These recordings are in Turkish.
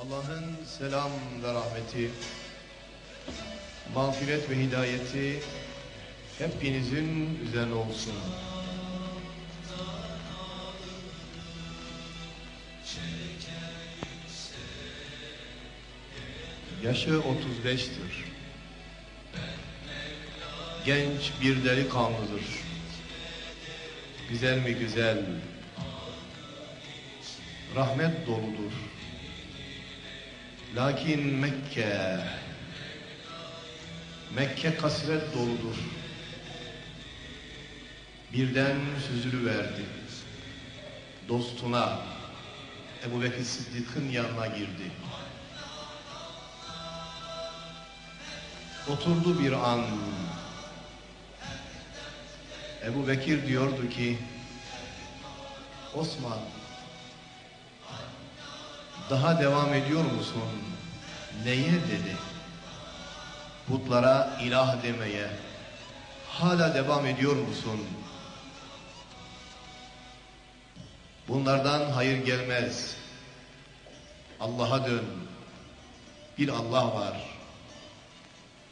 Allah'ın selam ve rahmeti, mağfiret ve hidayeti hepinizin üzerine olsun. Yaşı 35'tir. Genç bir delikanlıdır. Güzel mi güzel, rahmet doludur. Lakin Mekke, Mekke kasvet doludur. Birden süzülüverdi. Dostuna, Ebu Bekir Sıddık'ın yanına girdi. Oturdu bir an. Ebu Bekir diyordu ki, Osman, daha devam ediyor musun? Neye dedi? Putlara ilah demeye. Hala devam ediyor musun? Bunlardan hayır gelmez. Allah'a dön. Bir Allah var.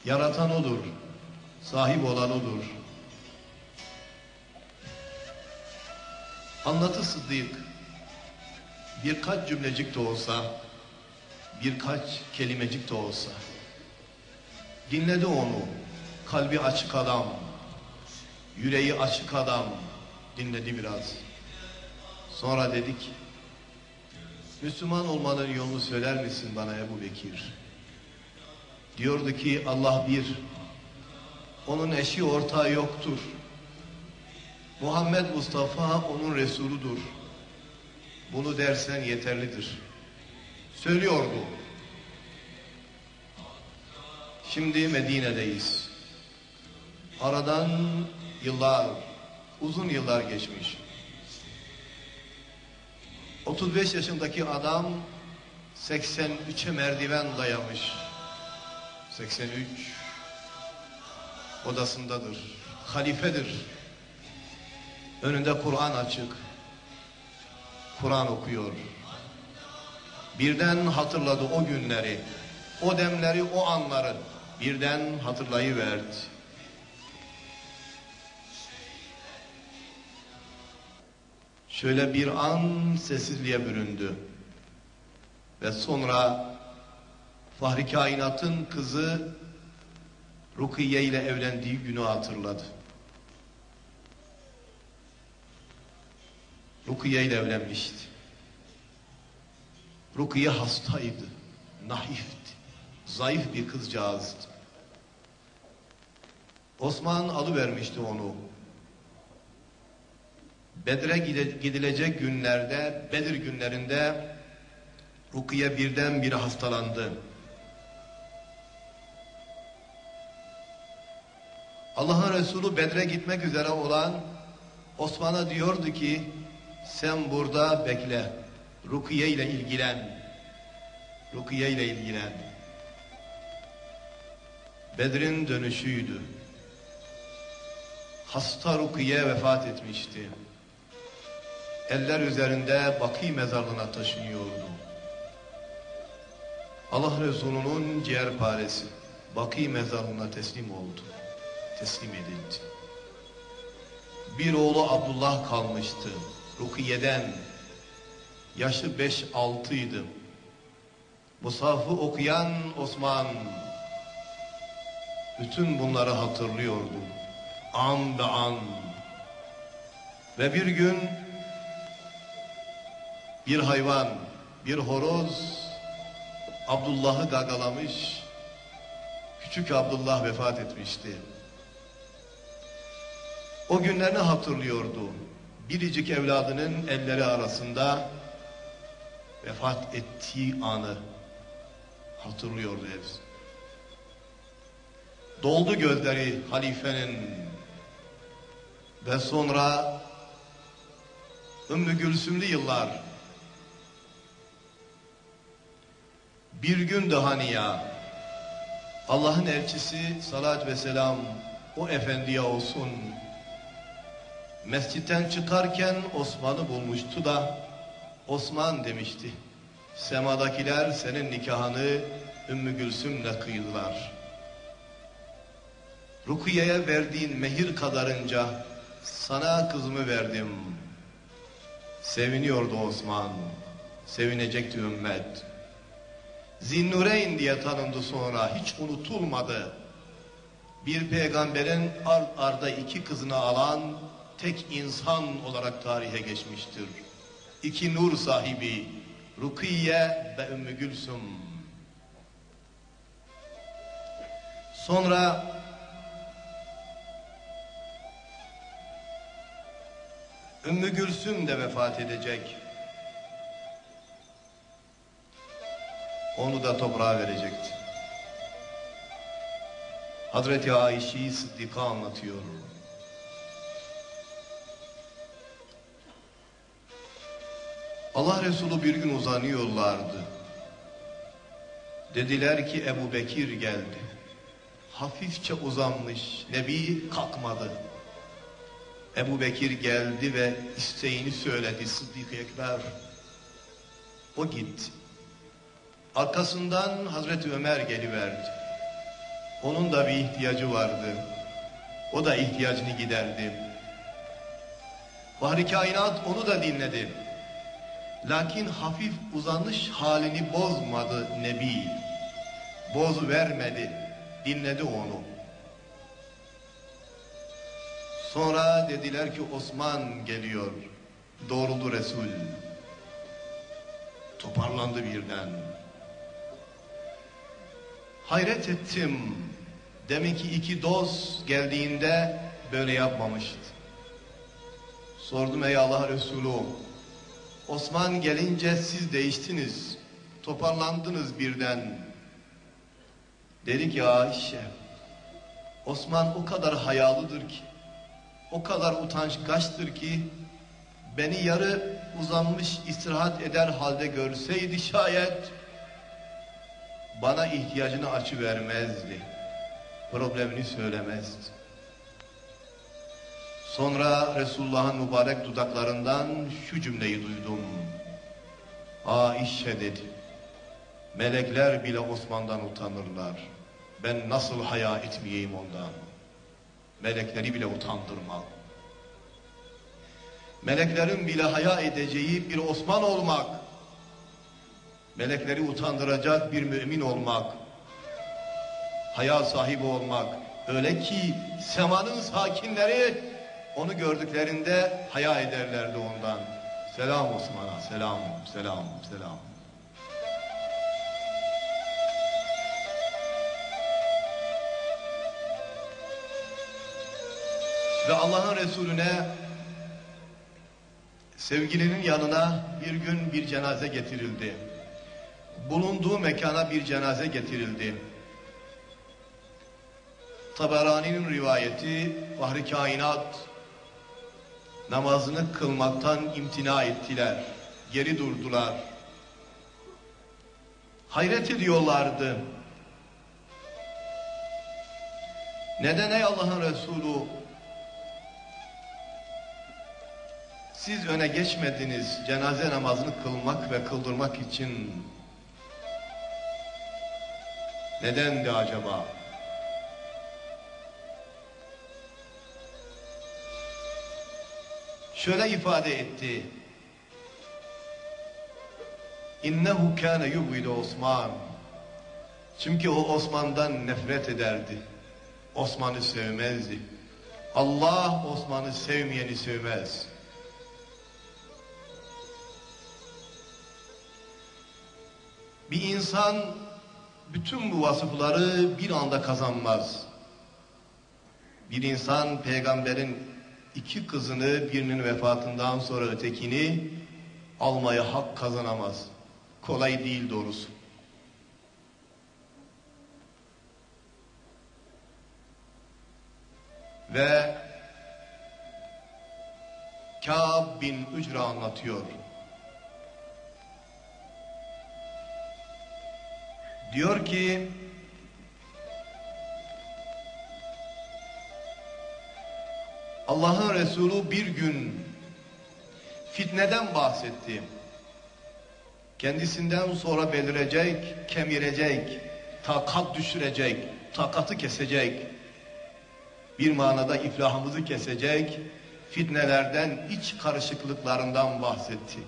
Yaratan odur. Sahip olan odur. Anlatı Sıddık birkaç cümlecik de olsa, birkaç kelimecik de olsa dinledi onu. Kalbi açık adam, yüreği açık adam dinledi biraz. Sonra dedik, Müslüman olmanın yolunu söyler misin bana Ebu Bekir? Diyordu ki Allah bir, onun eşi ortağı yoktur. Muhammed Mustafa onun Resuludur. Bunu dersen yeterlidir. Söylüyordu. Şimdi Medine'deyiz. Aradan yıllar, uzun yıllar geçmiş. 35 yaşındaki adam 83'e merdiven dayamış. 83 odasındadır. Halifedir. Önünde Kur'an açık. Kur'an okuyor. Birden hatırladı o günleri, o demleri, o anları. Birden hatırlayıverdi. Şöyle bir an sessizliğe büründü. Ve sonra Fahri Kainat'ın kızı Rukiye ile evlendiği günü hatırladı. Rukiye ile evlenmişti. Rukiye hastaydı, naifti, zayıf bir kızcağızdı. Osman alıvermişti onu. Bedre gidilecek günlerde, Bedir günlerinde Rukiye birden bir hastalandı. Allah'ın Resulü Bedre gitmek üzere olan Osman'a diyordu ki sen burada bekle. Rukiye ile ilgilen. Rukiye ile ilgilen. Bedrin dönüşüydü. Hasta Rukiye vefat etmişti. Eller üzerinde Baki mezarlığına taşınıyordu. Allah Resulü'nün ciğerparesi Baki mezarlığına teslim oldu. Teslim edildi. Bir oğlu Abdullah kalmıştı. Rukiye'den yaşı 5-6 idi. Musafı okuyan Osman bütün bunları hatırlıyordu. An be an. Ve bir gün bir hayvan, bir horoz Abdullah'ı gagalamış. Küçük Abdullah vefat etmişti. O günlerini hatırlıyordu biricik evladının elleri arasında vefat ettiği anı hatırlıyordu hepsi. Doldu gözleri halifenin ve sonra Ümmü Gülsümlü yıllar bir gün daha ya Allah'ın elçisi salat ve selam o efendiye olsun Mescitten çıkarken Osman'ı bulmuştu da Osman demişti. Semadakiler senin nikahını Ümmü Gülsüm'le kıydılar. Rukiye'ye verdiğin mehir kadarınca sana kızımı verdim. Seviniyordu Osman. Sevinecekti ümmet. Zinnureyn diye tanındı sonra hiç unutulmadı. Bir peygamberin ard arda iki kızını alan tek insan olarak tarihe geçmiştir. İki nur sahibi Rukiye ve Ümmü Gülsüm. Sonra Ümmü Gülsüm de vefat edecek. Onu da toprağa verecekti. Hazreti Ayşe'yi Sıddika anlatıyor. Allah Resulü bir gün uzanıyorlardı. Dediler ki Ebu Bekir geldi. Hafifçe uzanmış. Nebi kalkmadı. Ebu Bekir geldi ve isteğini söyledi Sıddık Ekber. O gitti. Arkasından Hazreti Ömer geliverdi. Onun da bir ihtiyacı vardı. O da ihtiyacını giderdi. Bahri kainat onu da dinledi. Lakin hafif uzanış halini bozmadı Nebi. Boz vermedi. Dinledi onu. Sonra dediler ki Osman geliyor. Doğruldu Resul. Toparlandı birden. Hayret ettim. Demek ki iki dost geldiğinde böyle yapmamıştı. Sordum ey Allah Resulü. Osman gelince siz değiştiniz. Toparlandınız birden. Dedi ki Ayşe. Osman o kadar hayalıdır ki. O kadar utançgaçtır ki. Beni yarı uzanmış istirahat eder halde görseydi şayet bana ihtiyacını açı vermezdi. Problemini söylemezdi. Sonra Resulullah'ın mübarek dudaklarından şu cümleyi duydum. Aişe dedi. Melekler bile Osman'dan utanırlar. Ben nasıl haya etmeyeyim ondan. Melekleri bile utandırmam. Meleklerin bile haya edeceği bir Osman olmak melekleri utandıracak bir mümin olmak, haya sahibi olmak, öyle ki semanın sakinleri onu gördüklerinde haya ederlerdi ondan. Selam Osman'a, selam, selam, selam. Ve Allah'ın Resulüne sevgilinin yanına bir gün bir cenaze getirildi bulunduğu mekana bir cenaze getirildi. Taberani'nin rivayeti Fahri Kainat namazını kılmaktan imtina ettiler. Geri durdular. Hayret ediyorlardı. Neden ey Allah'ın Resulü siz öne geçmediniz cenaze namazını kılmak ve kıldırmak için Nedendi acaba? Şöyle ifade etti. İnnehu kâne yubgidu Osman. Çünkü o Osman'dan nefret ederdi. Osman'ı sevmezdi. Allah Osman'ı sevmeyeni sevmez. Bir insan bütün bu vasıfları bir anda kazanmaz. Bir insan peygamberin iki kızını birinin vefatından sonra ötekini almaya hak kazanamaz. Kolay değil doğrusu. Ve Kâb bin Ücra anlatıyor. Diyor ki Allah'ın Resulü bir gün fitneden bahsetti. kendisinden sonra belirecek, kemirecek, takat düşürecek, takatı kesecek, bir manada iflahımızı kesecek, fitnelerden, iç karışıklıklarından bahsetti.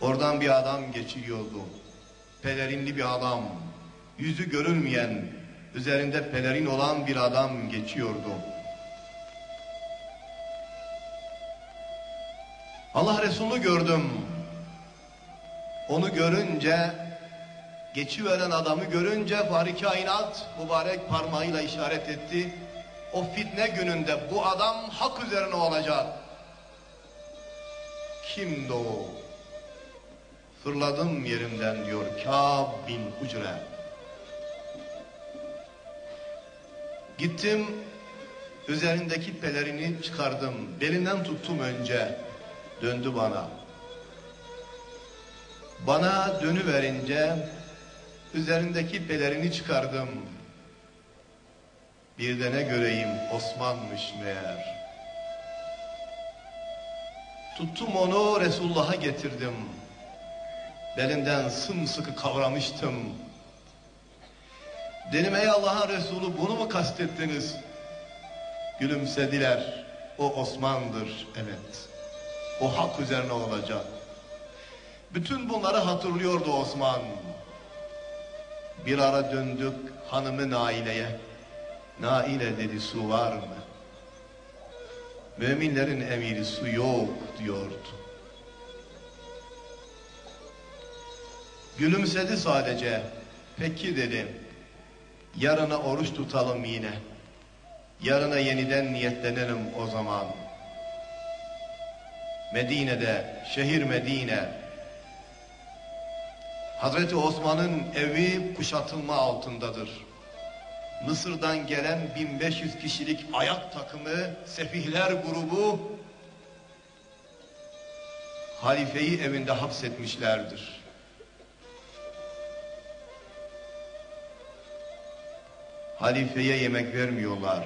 Oradan bir adam geçiyordu. Pelerinli bir adam, yüzü görülmeyen, üzerinde pelerin olan bir adam geçiyordu. Allah Resulü gördüm. Onu görünce, geçiveren adamı görünce Fahri Kainat mübarek parmağıyla işaret etti. O fitne gününde bu adam hak üzerine olacak. Kimdi o? Fırladım yerimden diyor Kâb bin Ucre. Gittim üzerindeki pelerini çıkardım. Belinden tuttum önce. Döndü bana. Bana dönüverince üzerindeki pelerini çıkardım. Bir de ne göreyim Osman'mış meğer. Tuttum onu Resulullah'a getirdim. Belinden sımsıkı kavramıştım. Dedim ey Allah'ın Resulü bunu mu kastettiniz? Gülümsediler. O Osman'dır. Evet. O hak üzerine olacak. Bütün bunları hatırlıyordu Osman. Bir ara döndük hanımı Naile'ye. Naile dedi su var mı? Müminlerin emiri su yok diyordu. Gülümsedi sadece. Peki dedi. Yarına oruç tutalım yine. Yarına yeniden niyetlenelim o zaman. Medine'de, şehir Medine. Hazreti Osman'ın evi kuşatılma altındadır. Mısır'dan gelen 1500 kişilik ayak takımı, sefihler grubu halifeyi evinde hapsetmişlerdir. Halifeye yemek vermiyorlar,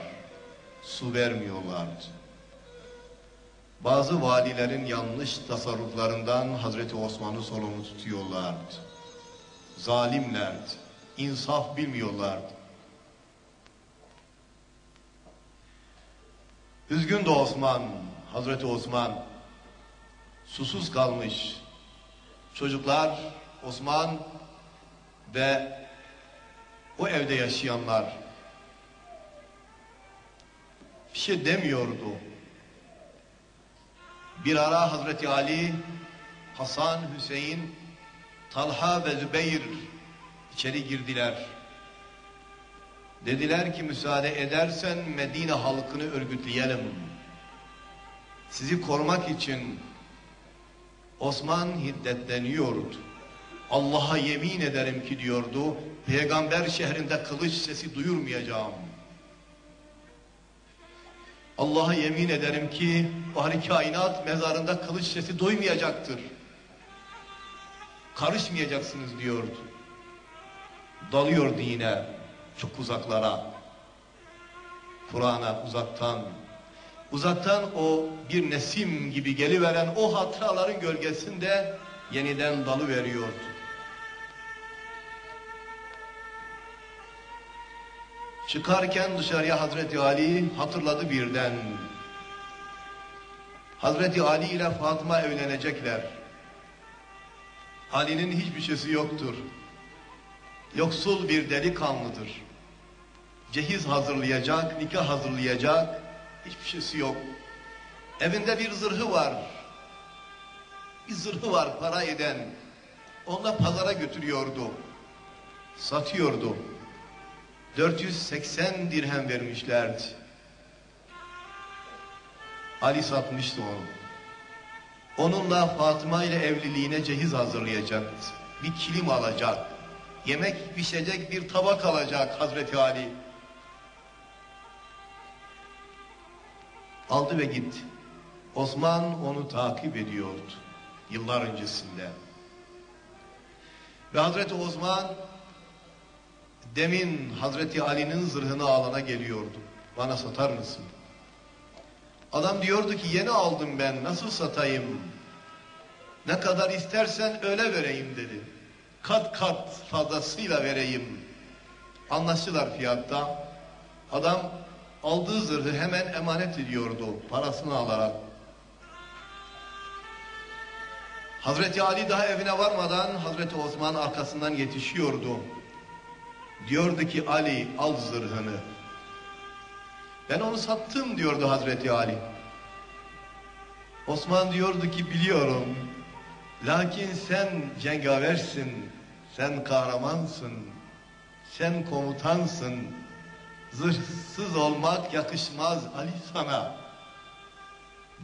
su vermiyorlardı. Bazı valilerin yanlış tasarruflarından Hazreti Osman'ı sorumlu tutuyorlardı. Zalimlerdi, insaf bilmiyorlardı. Üzgün de Osman, Hazreti Osman susuz kalmış. Çocuklar, Osman ve o evde yaşayanlar bir şey demiyordu. Bir ara Hazreti Ali, Hasan, Hüseyin, Talha ve Zübeyir içeri girdiler. Dediler ki müsaade edersen Medine halkını örgütleyelim. Sizi korumak için Osman hiddetleniyordu. Allah'a yemin ederim ki diyordu, peygamber şehrinde kılıç sesi duyurmayacağım. Allah'a yemin ederim ki bari kainat mezarında kılıç sesi duymayacaktır. Karışmayacaksınız diyordu. Dalıyordu yine çok uzaklara. Kur'an'a uzaktan, uzaktan o bir nesim gibi geliveren o hatıraların gölgesinde yeniden dalı veriyordu. Çıkarken dışarıya Hazreti Ali hatırladı birden. Hazreti Ali ile Fatıma evlenecekler. Ali'nin hiçbir şeysi yoktur. Yoksul bir delikanlıdır. Cehiz hazırlayacak, nikah hazırlayacak, hiçbir şeysi yok. Evinde bir zırhı var. Bir zırhı var para eden. Onunla pazara götürüyordu. Satıyordu. 480 dirhem vermişlerdi. Ali satmıştı onu. Onunla Fatıma ile evliliğine cehiz hazırlayacaktı. Bir kilim alacak. Yemek pişecek bir tabak alacak Hazreti Ali. Aldı ve gitti. Osman onu takip ediyordu. Yıllar öncesinde. Ve Hazreti Osman demin Hazreti Ali'nin zırhını alana geliyordu. Bana satar mısın? Adam diyordu ki yeni aldım ben nasıl satayım? Ne kadar istersen öyle vereyim dedi. Kat kat fazlasıyla vereyim. Anlaştılar fiyatta. Adam aldığı zırhı hemen emanet ediyordu parasını alarak. Hazreti Ali daha evine varmadan Hazreti Osman arkasından yetişiyordu. Diyordu ki Ali al zırhını. Ben onu sattım diyordu Hazreti Ali. Osman diyordu ki biliyorum. Lakin sen cengaversin. Sen kahramansın. Sen komutansın. Zırhsız olmak yakışmaz Ali sana.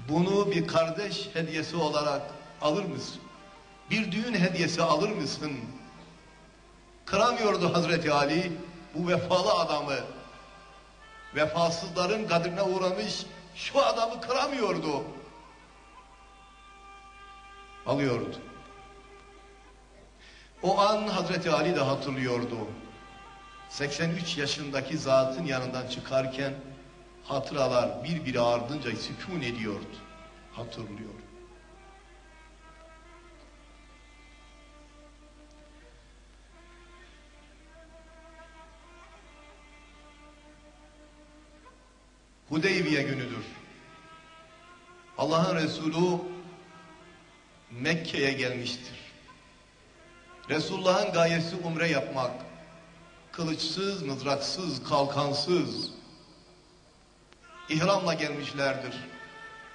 Bunu bir kardeş hediyesi olarak alır mısın? Bir düğün hediyesi alır mısın? Kıramıyordu Hazreti Ali bu vefalı adamı. Vefasızların kadrine uğramış şu adamı kıramıyordu. Alıyordu. O an Hazreti Ali de hatırlıyordu. 83 yaşındaki zatın yanından çıkarken hatıralar birbiri ardınca sükun ediyordu. Hatırlıyor. Hudeybiye günüdür. Allah'ın Resulü Mekke'ye gelmiştir. Resulullah'ın gayesi umre yapmak. Kılıçsız, mızraksız, kalkansız. İhramla gelmişlerdir.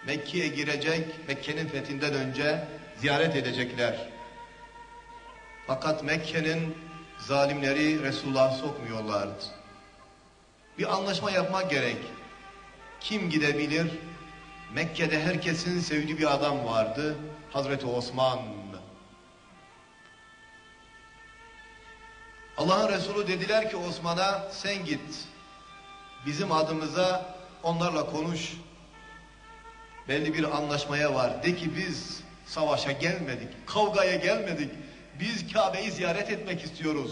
Mekke'ye girecek, Mekke'nin fethinden önce ziyaret edecekler. Fakat Mekke'nin zalimleri Resulullah'ı sokmuyorlardı. Bir anlaşma yapmak gerek. Kim gidebilir? Mekke'de herkesin sevdiği bir adam vardı. Hazreti Osman. Allah'ın Resulü dediler ki Osman'a sen git. Bizim adımıza onlarla konuş. Belli bir anlaşmaya var. De ki biz savaşa gelmedik. Kavgaya gelmedik. Biz Kabe'yi ziyaret etmek istiyoruz.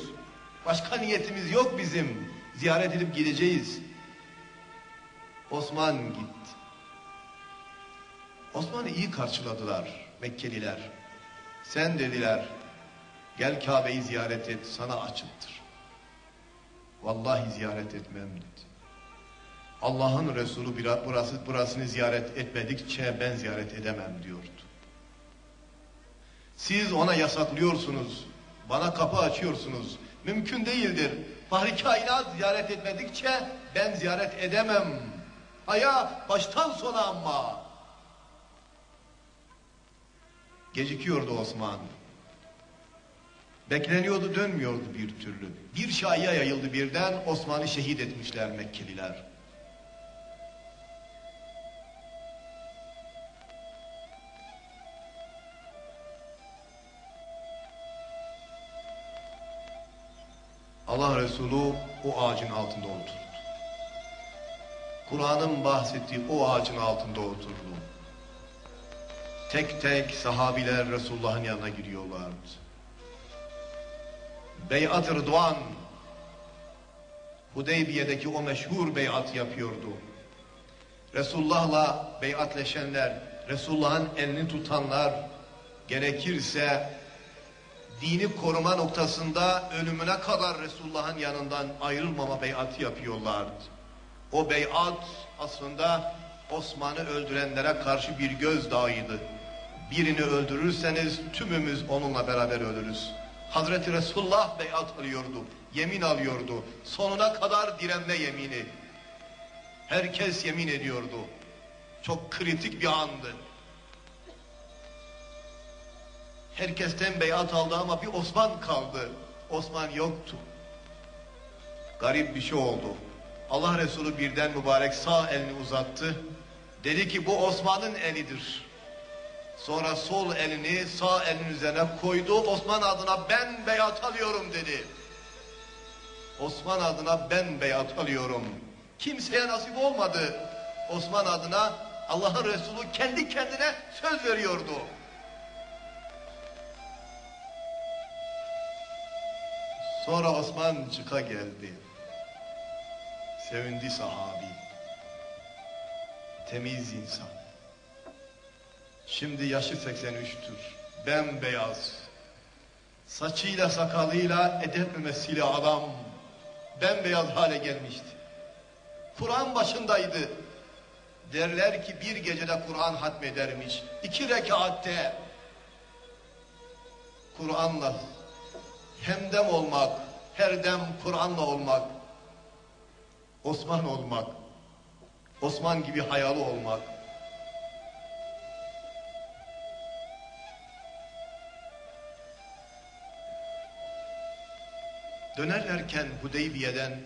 Başka niyetimiz yok bizim. Ziyaret edip gideceğiz. Osman gitti. Osman'ı iyi karşıladılar Mekkeliler. Sen dediler gel Kabe'yi ziyaret et sana açıktır. Vallahi ziyaret etmem dedi. Allah'ın Resulü burası, burasını ziyaret etmedikçe ben ziyaret edemem diyordu. Siz ona yasaklıyorsunuz. Bana kapı açıyorsunuz. Mümkün değildir. Fahri kainat ziyaret etmedikçe ben ziyaret edemem. Aya baştan sona ama. Gecikiyordu Osman. Bekleniyordu dönmüyordu bir türlü. Bir şaya yayıldı birden Osman'ı şehit etmişler Mekkeliler. Allah Resulü o ağacın altında oturdu. Kur'an'ın bahsettiği o ağacın altında oturdu. Tek tek sahabiler Resulullah'ın yanına giriyorlardı. Beyat Rıdvan Hudeybiye'deki o meşhur beyat yapıyordu. Resulullah'la beyatleşenler, Resulullah'ın elini tutanlar gerekirse dini koruma noktasında ölümüne kadar Resulullah'ın yanından ayrılmama beyatı yapıyorlardı. O beyat aslında Osman'ı öldürenlere karşı bir gözdağıydı. Birini öldürürseniz tümümüz onunla beraber ölürüz. Hazreti Resulullah beyat alıyordu, yemin alıyordu. Sonuna kadar direnme yemini. Herkes yemin ediyordu. Çok kritik bir andı. Herkesten beyat aldı ama bir Osman kaldı. Osman yoktu. Garip bir şey oldu. Allah Resulü birden mübarek sağ elini uzattı. Dedi ki bu Osman'ın elidir. Sonra sol elini sağ elinin üzerine koydu. Osman adına ben beyat alıyorum dedi. Osman adına ben beyat alıyorum. Kimseye nasip olmadı. Osman adına Allah'ın Resulü kendi kendine söz veriyordu. Sonra Osman çıka geldi. Sevindi sahabi. Temiz insan. Şimdi yaşı 83'tür. bembeyaz. Saçıyla sakalıyla edep memesiyle adam bembeyaz hale gelmişti. Kur'an başındaydı. Derler ki bir gecede Kur'an hatmedermiş. İki rekatte Kur'an'la hemdem olmak, her dem Kur'an'la olmak, Osman olmak, Osman gibi hayalı olmak, Dönerlerken Hudeybiye'den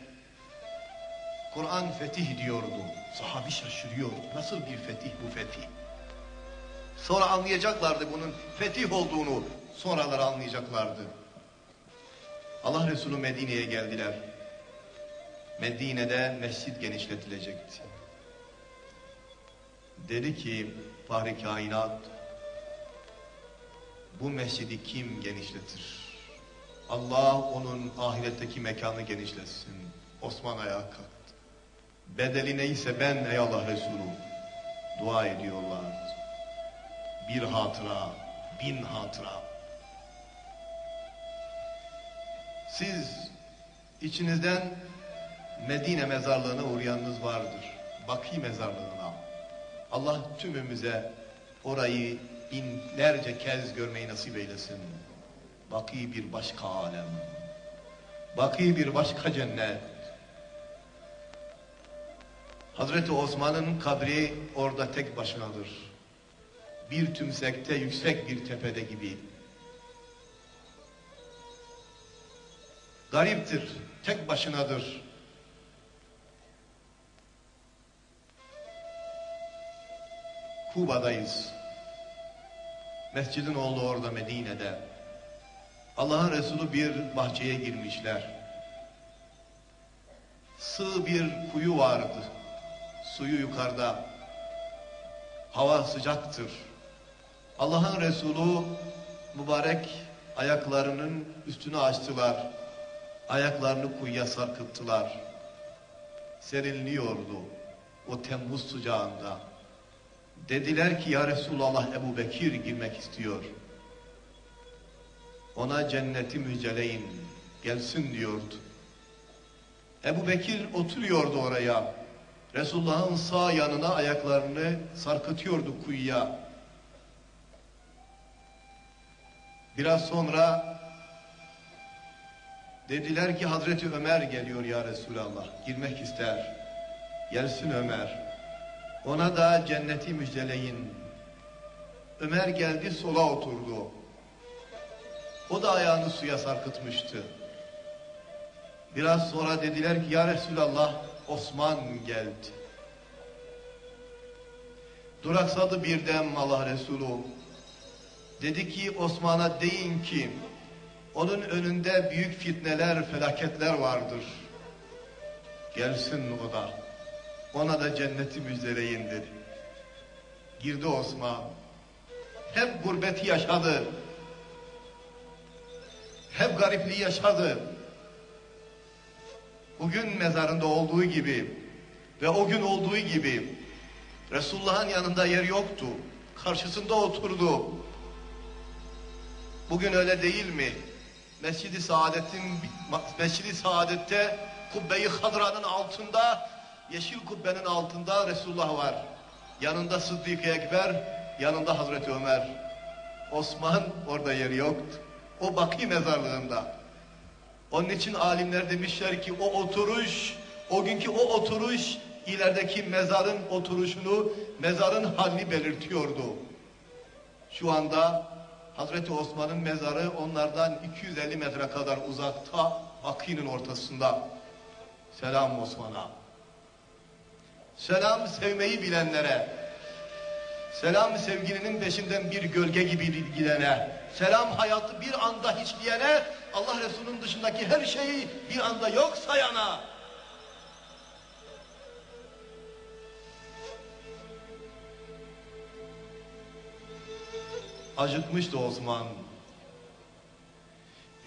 Kur'an fetih diyordu. Sahabi şaşırıyor. Nasıl bir fetih bu fetih? Sonra anlayacaklardı bunun fetih olduğunu. Sonralar anlayacaklardı. Allah Resulü Medine'ye geldiler. Medine'de mescid genişletilecekti. Dedi ki Fahri Kainat bu mescidi kim genişletir? Allah onun ahiretteki mekanı genişletsin. Osman ayağa kalktı. Bedeli neyse ben ey Allah Resulü dua ediyorlar. Bir hatıra, bin hatıra. Siz içinizden Medine mezarlığına uğrayanınız vardır. Baki mezarlığına. Allah tümümüze orayı binlerce kez görmeyi nasip eylesin. Baki bir başka alem. Baki bir başka cennet. Hazreti Osman'ın kabri orada tek başınadır. Bir tümsekte yüksek bir tepede gibi. Gariptir, tek başınadır. Kuba'dayız. Mescidin oğlu orada Medine'de. Allah'ın Resulü bir bahçeye girmişler. Sığ bir kuyu vardı. Suyu yukarıda. Hava sıcaktır. Allah'ın Resulü mübarek ayaklarının üstünü açtılar. Ayaklarını kuyuya sarkıttılar. Serinliyordu o Temmuz sıcağında. Dediler ki ya Resulallah Ebu Bekir girmek istiyor. Ona cenneti müjdeleyin gelsin diyordu. Ebu Bekir oturuyordu oraya. Resulullah'ın sağ yanına ayaklarını sarkıtıyordu kuyuya. Biraz sonra dediler ki Hazreti Ömer geliyor ya Resulallah. Girmek ister. Gelsin Ömer. Ona da cenneti müjdeleyin. Ömer geldi sola oturdu. O da ayağını suya sarkıtmıştı. Biraz sonra dediler ki ya Resulallah Osman geldi. Duraksadı birden Allah Resulü. Dedi ki Osman'a deyin ki onun önünde büyük fitneler, felaketler vardır. Gelsin o da. Ona da cenneti müjdeleyin dedi. Girdi Osman. Hep gurbeti yaşadı. Hep garipliği yaşadı. Bugün mezarında olduğu gibi ve o gün olduğu gibi Resulullah'ın yanında yer yoktu. Karşısında oturdu. Bugün öyle değil mi? Mescid-i Saadet'in Mescid-i Saadet'te kubbeyi Hadra'nın altında yeşil kubbenin altında Resulullah var. Yanında Sıddık Ekber, yanında Hazreti Ömer. Osman orada yeri yoktu. O Baki mezarlığında. Onun için alimler demişler ki o oturuş, o günkü o oturuş ilerideki mezarın oturuşunu, mezarın halini belirtiyordu. Şu anda Hazreti Osman'ın mezarı onlardan 250 metre kadar uzakta, Baki'nin ortasında. Selam Osman'a. Selam sevmeyi bilenlere. Selam sevgilinin peşinden bir gölge gibi gidene. Selam hayatı bir anda hiçleyene. Allah Resulü'nün dışındaki her şeyi bir anda yok sayana. Acıkmıştı Osman.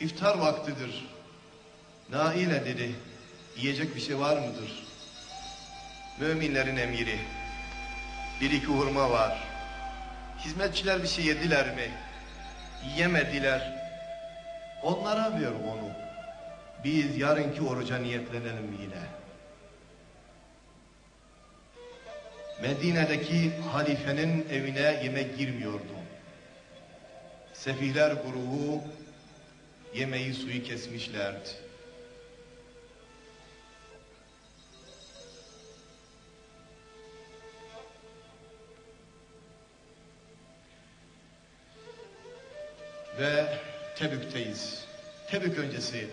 İftar vaktidir. Naile dedi. Yiyecek bir şey var mıdır? Müminlerin emiri. Bir iki hurma var. Hizmetçiler bir şey yediler mi? yemediler. Onlara ver onu. Biz yarınki oruca niyetlenelim yine. Medine'deki halifenin evine yemek girmiyordu. Sefihler grubu yemeği suyu kesmişlerdi. Ve Tebük'teyiz. Tebük öncesi.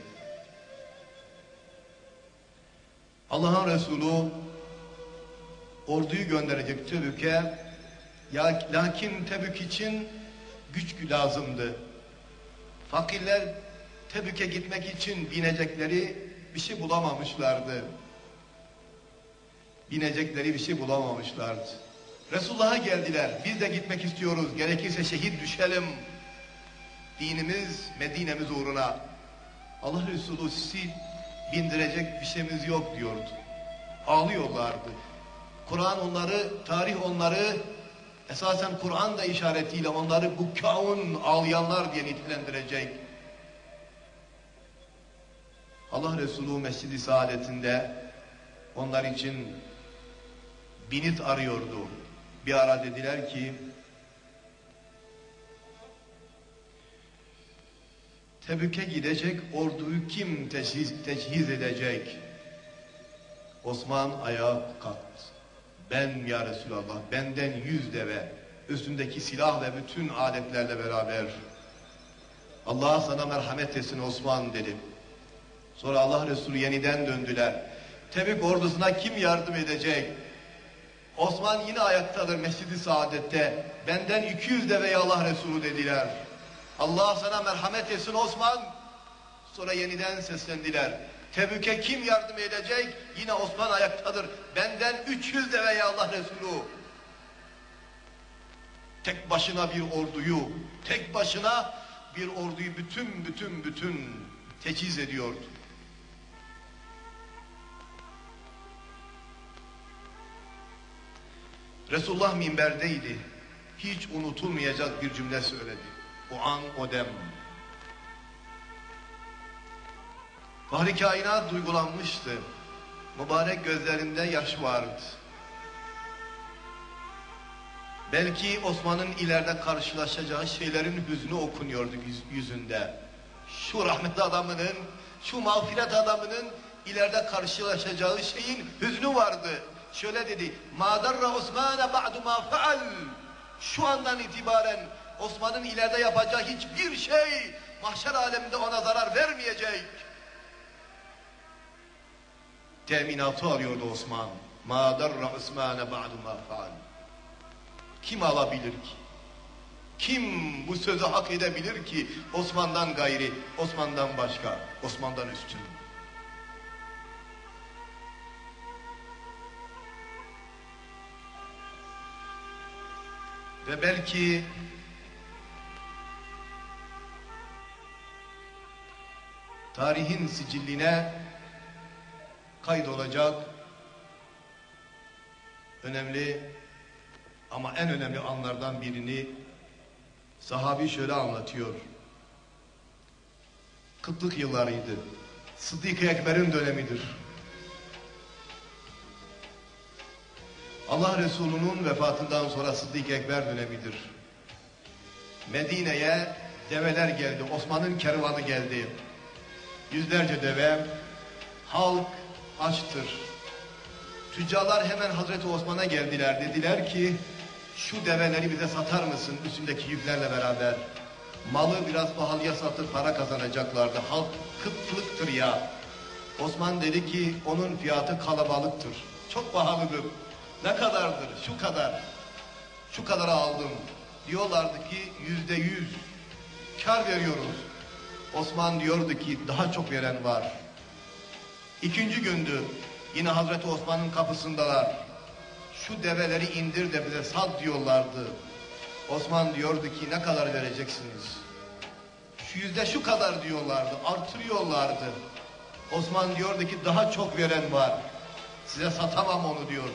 Allah'ın Resulü orduyu gönderecek Tebük'e lakin Tebük için güç lazımdı. Fakirler Tebük'e gitmek için binecekleri bir şey bulamamışlardı. Binecekleri bir şey bulamamışlardı. Resulullah'a geldiler. Biz de gitmek istiyoruz. Gerekirse şehit düşelim. Dinimiz, Medine'miz uğruna. Allah Resulü sizi bindirecek bir şeyimiz yok diyordu. Ağlıyorlardı. Kur'an onları, tarih onları esasen Kur'an da işaretiyle onları bu kaun ağlayanlar diye nitelendirecek. Allah Resulü Mescid-i Saadet'inde onlar için binit arıyordu. Bir ara dediler ki Tebük'e gidecek orduyu kim teçhiz, teçhiz edecek? Osman ayağa kalktı. Ben ya Resulallah benden yüz deve üstündeki silah ve bütün aletlerle beraber Allah sana merhamet etsin Osman dedi. Sonra Allah Resulü yeniden döndüler. Tebük ordusuna kim yardım edecek? Osman yine ayaktadır Mescid-i Saadet'te. Benden 200 deve Allah Resulü dediler. Allah sana merhamet etsin Osman. Sonra yeniden seslendiler. Tebük'e kim yardım edecek? Yine Osman ayaktadır. Benden 300 deve ya Allah Resulü. Tek başına bir orduyu, tek başına bir orduyu bütün bütün bütün teçhiz ediyordu. Resulullah minberdeydi. Hiç unutulmayacak bir cümle söyledi. O an o dem. Fahri kainat duygulanmıştı. Mübarek gözlerinde yaş vardı. Belki Osman'ın ileride karşılaşacağı şeylerin hüznü okunuyordu yüzünde. Şu rahmet adamının, şu mağfiret adamının ileride karşılaşacağı şeyin hüznü vardı. Şöyle dedi, مَا دَرَّ عُثْمَانَ بَعْدُ مَا فَعَلْ Şu andan itibaren Osman'ın ileride yapacağı hiçbir şey mahşer aleminde ona zarar vermeyecek. Teminatı arıyordu Osman. Ma darra Osman'a ba'du faal. Kim alabilir ki? Kim bu sözü hak edebilir ki Osman'dan gayri, Osman'dan başka, Osman'dan üstün? Ve belki tarihin sicilline kaydolacak önemli ama en önemli anlardan birini sahabi şöyle anlatıyor. Kıtlık yıllarıydı. Sıddık-ı Ekber'in dönemidir. Allah Resulü'nün vefatından sonra Sıddık-ı Ekber dönemidir. Medine'ye develer geldi. Osman'ın kervanı geldi. Yüzlerce deve. Halk açtır. Tüccarlar hemen Hazreti Osman'a geldiler. Dediler ki şu develeri bize satar mısın üstündeki yüklerle beraber? Malı biraz pahalıya satıp para kazanacaklardı. Halk kıtlıktır ya. Osman dedi ki onun fiyatı kalabalıktır. Çok pahalıdır. Ne kadardır? Şu kadar. Şu kadar aldım. Diyorlardı ki yüzde yüz kar veriyoruz. Osman diyordu ki daha çok veren var. İkinci gündü. Yine Hazreti Osman'ın kapısındalar. Şu develeri indir de bize sat diyorlardı. Osman diyordu ki ne kadar vereceksiniz? Şu yüzde şu kadar diyorlardı. Artırıyorlardı. Osman diyordu ki daha çok veren var. Size satamam onu diyor.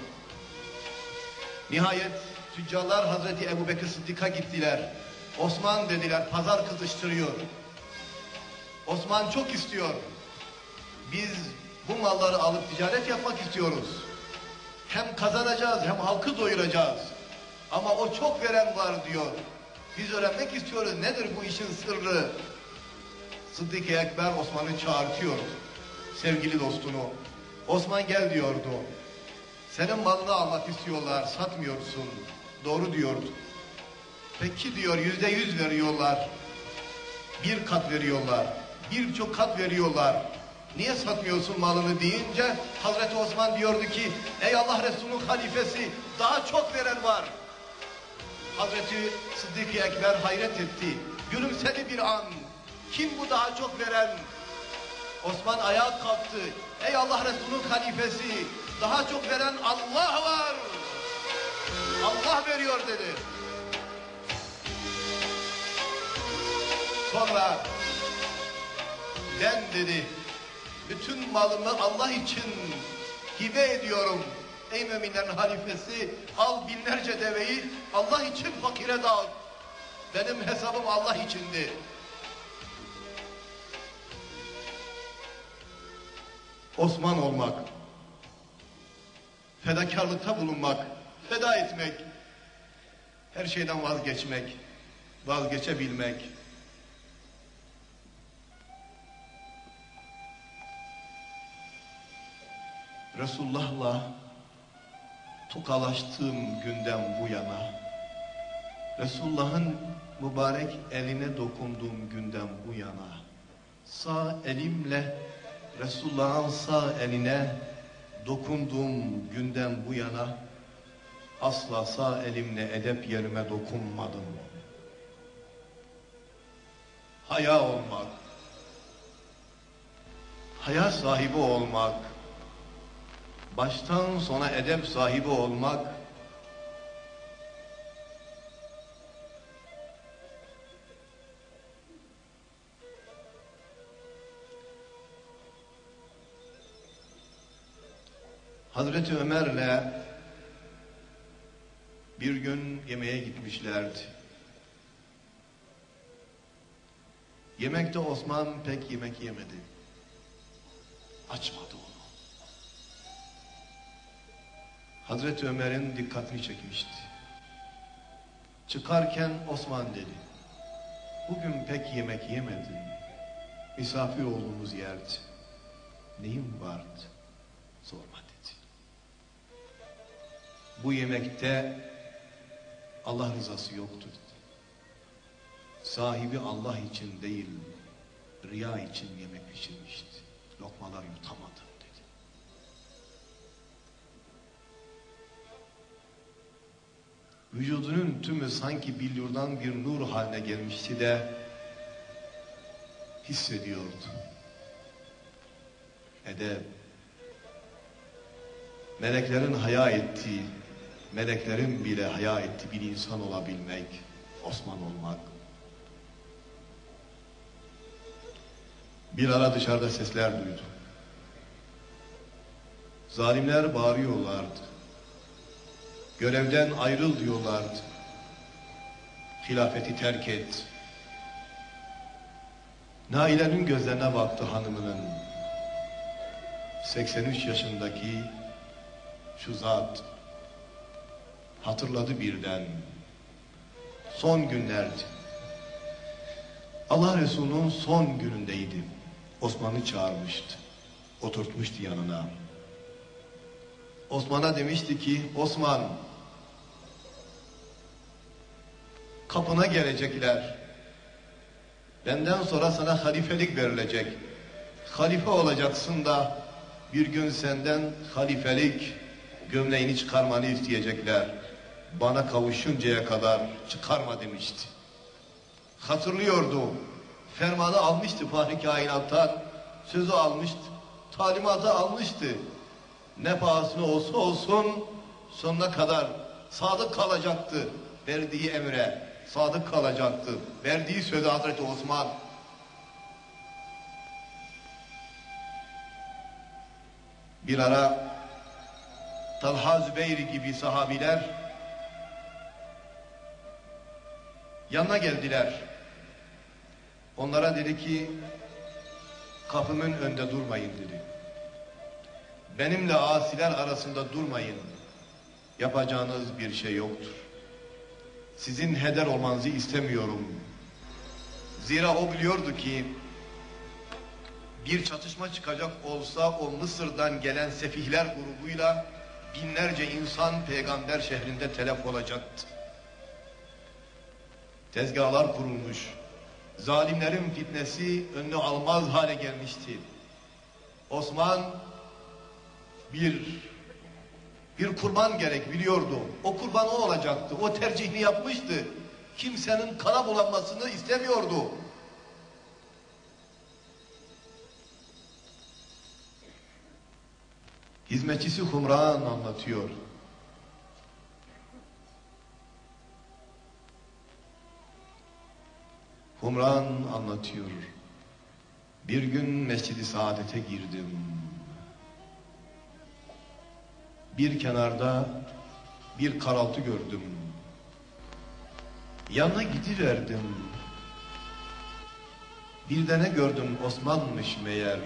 Nihayet tüccarlar Hazreti Ebu Bekir Sıddık'a gittiler. Osman dediler pazar kızıştırıyor. Osman çok istiyor. Biz bu malları alıp ticaret yapmak istiyoruz. Hem kazanacağız hem halkı doyuracağız. Ama o çok veren var diyor. Biz öğrenmek istiyoruz nedir bu işin sırrı? Sıddık Ekber Osman'ı çağırtıyor. Sevgili dostunu. Osman gel diyordu. Senin malını almak istiyorlar, satmıyorsun. Doğru diyordu. Peki diyor yüzde yüz veriyorlar. Bir kat veriyorlar. Birçok kat veriyorlar. Niye satmıyorsun malını deyince Hazreti Osman diyordu ki ey Allah Resulü'nün halifesi daha çok veren var. Hazreti Sıddık Ekber hayret etti. Gülümsedi bir an. Kim bu daha çok veren? Osman ayağa kalktı. Ey Allah Resulü'nün halifesi daha çok veren Allah var. Allah veriyor dedi. Sonra ben dedi bütün malımı Allah için hibe ediyorum. Ey müminlerin halifesi al binlerce deveyi Allah için fakire dağıt. Benim hesabım Allah içindi. Osman olmak, fedakarlıkta bulunmak, feda etmek, her şeyden vazgeçmek, vazgeçebilmek. Resulullah'la tokalaştığım günden bu yana, Resulullah'ın mübarek eline dokunduğum günden bu yana, sağ elimle Resulullah'ın sağ eline dokunduğum günden bu yana, asla sağ elimle edep yerime dokunmadım. Haya olmak, haya sahibi olmak, baştan sona edep sahibi olmak, Hazreti Ömer'le bir gün yemeğe gitmişlerdi. Yemekte Osman pek yemek yemedi. Açmadı onu. Hazreti Ömer'in dikkatini çekmişti. Çıkarken Osman dedi. Bugün pek yemek yemedim. Misafir olduğumuz yerde. Neyim vardı? Sorma dedi. Bu yemekte Allah rızası yoktu dedi. Sahibi Allah için değil, riya için yemek pişirmişti. Lokmalar yutamadı Vücudunun tümü sanki billurdan bir nur haline gelmişti de hissediyordu. Edep, meleklerin haya ettiği, meleklerin bile haya ettiği bir insan olabilmek, Osman olmak. Bir ara dışarıda sesler duydu. Zalimler bağırıyorlardı. Görevden ayrıl diyorlardı. Hilafeti terk et. Naile'nin gözlerine baktı hanımının. 83 yaşındaki şu zat hatırladı birden. Son günlerdi. Allah Resulü'nün son günündeydi. Osman'ı çağırmıştı. Oturtmuştu yanına. Osman'a demişti ki Osman kapına gelecekler. Benden sonra sana halifelik verilecek. Halife olacaksın da bir gün senden halifelik gömleğini çıkarmanı isteyecekler. Bana kavuşuncaya kadar çıkarma demişti. Hatırlıyordu. Fermanı almıştı Fahri Kainat'tan. Sözü almıştı. Talimatı almıştı. Ne pahasına olsa olsun sonuna kadar sadık kalacaktı. Verdiği emre sadık kalacaktı. Verdiği sözü Hazreti Osman bir ara Talha Zübeyir gibi sahabiler Yanına geldiler. Onlara dedi ki kapımın önünde durmayın dedi. Benimle asiler arasında durmayın. Yapacağınız bir şey yoktur. Sizin heder olmanızı istemiyorum. Zira o biliyordu ki bir çatışma çıkacak olsa o Mısır'dan gelen sefihler grubuyla binlerce insan peygamber şehrinde telef olacaktı. Tezgahlar kurulmuş. Zalimlerin fitnesi önünü almaz hale gelmişti. Osman bir bir kurban gerek biliyordu. O kurban o olacaktı. O tercihini yapmıştı. Kimsenin kana bulanmasını istemiyordu. Hizmetçisi Humran anlatıyor. Humran anlatıyor. Bir gün Mescid-i Saadet'e girdim. Bir kenarda bir karaltı gördüm. Yanına gidiverdim. Bir de ne gördüm Osman'mış meğer.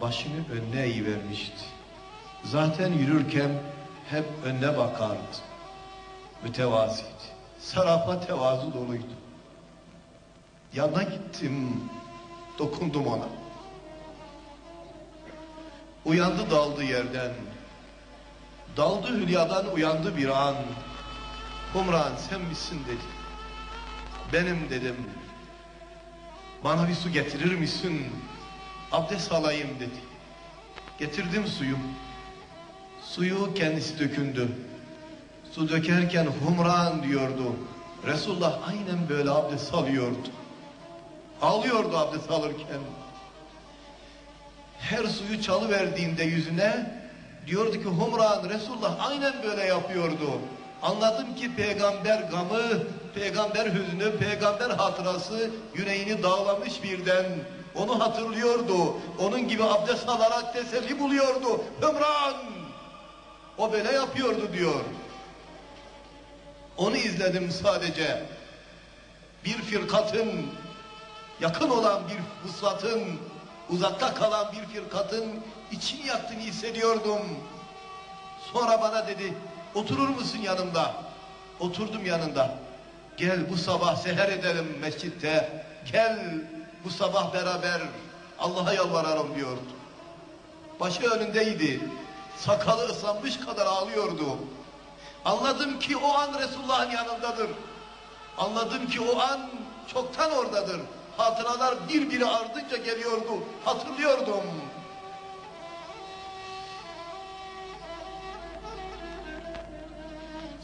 Başını önüne eğivermişti. Zaten yürürken hep önüne bakardı. Mütevaziydi. Sarafa tevazu doluydu. Yanına gittim. Dokundum ona. Uyandı daldı yerden. Daldı hülyadan uyandı bir an. Humran sen misin dedi. Benim dedim. Bana bir su getirir misin? Abdest alayım dedi. Getirdim suyu. Suyu kendisi dökündü. Su dökerken humran diyordu. Resulullah aynen böyle abdest alıyordu. Ağlıyordu abdest alırken. Her suyu çalıverdiğinde yüzüne diyordu ki Humran Resulullah aynen böyle yapıyordu. Anladım ki peygamber gamı, peygamber hüznü, peygamber hatırası yüreğini dağlamış birden. Onu hatırlıyordu. Onun gibi abdest alarak teselli buluyordu. Hümran! O böyle yapıyordu diyor. Onu izledim sadece. Bir firkatın, yakın olan bir fuslatın, uzakta kalan bir firkatın içini yaktığını hissediyordum. Sonra bana dedi, oturur musun yanımda? Oturdum yanında. Gel bu sabah seher edelim mescitte. Gel bu sabah beraber Allah'a yalvaralım diyordu. Başı önündeydi. Sakalı ıslanmış kadar ağlıyordu. Anladım ki o an Resulullah'ın yanındadır. Anladım ki o an çoktan oradadır. Hatıralar birbiri ardınca geliyordu. Hatırlıyordum.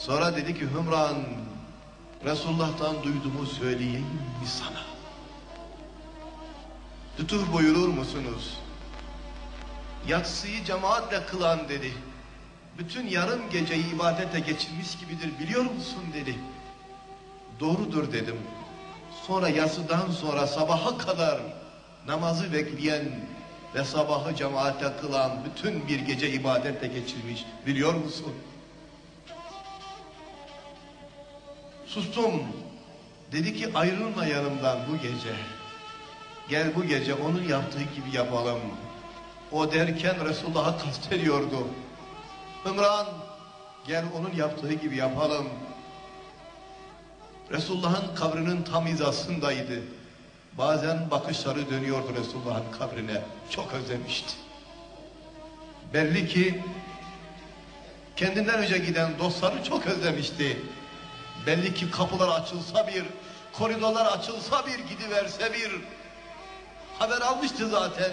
Sonra dedi ki Hümran Resulullah'tan duyduğumu söyleyeyim mi sana? Lütuf buyurur musunuz? Yatsıyı cemaatle kılan dedi. Bütün yarım geceyi ibadete geçirmiş gibidir biliyor musun dedi. Doğrudur dedim. Sonra yatsıdan sonra sabaha kadar namazı bekleyen ve sabahı cemaate kılan bütün bir gece ibadette geçirmiş biliyor musun? Sustum. Dedi ki ayrılma yanımdan bu gece. Gel bu gece onun yaptığı gibi yapalım. O derken Resulullah'a kastediyordu. Ümran gel onun yaptığı gibi yapalım. Resulullah'ın kabrinin tam hizasındaydı. Bazen bakışları dönüyordu Resulullah'ın kabrine. Çok özlemişti. Belli ki kendinden önce giden dostları çok özlemişti. Belli ki kapılar açılsa bir, koridorlar açılsa bir, gidiverse bir. Haber almıştı zaten.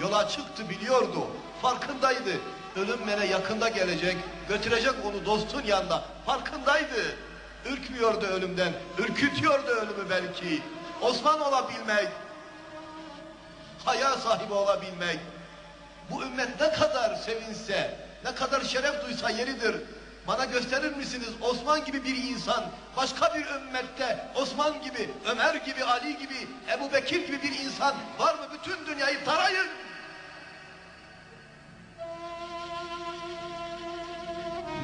Yola çıktı biliyordu. Farkındaydı. Ölüm mene yakında gelecek. Götürecek onu dostun yanında. Farkındaydı. Ürkmüyordu ölümden. Ürkütüyordu ölümü belki. Osman olabilmek. Haya sahibi olabilmek. Bu ümmet ne kadar sevinse, ne kadar şeref duysa yeridir. Bana gösterir misiniz Osman gibi bir insan başka bir ümmette Osman gibi, Ömer gibi, Ali gibi, Ebu Bekir gibi bir insan var mı? Bütün dünyayı tarayın.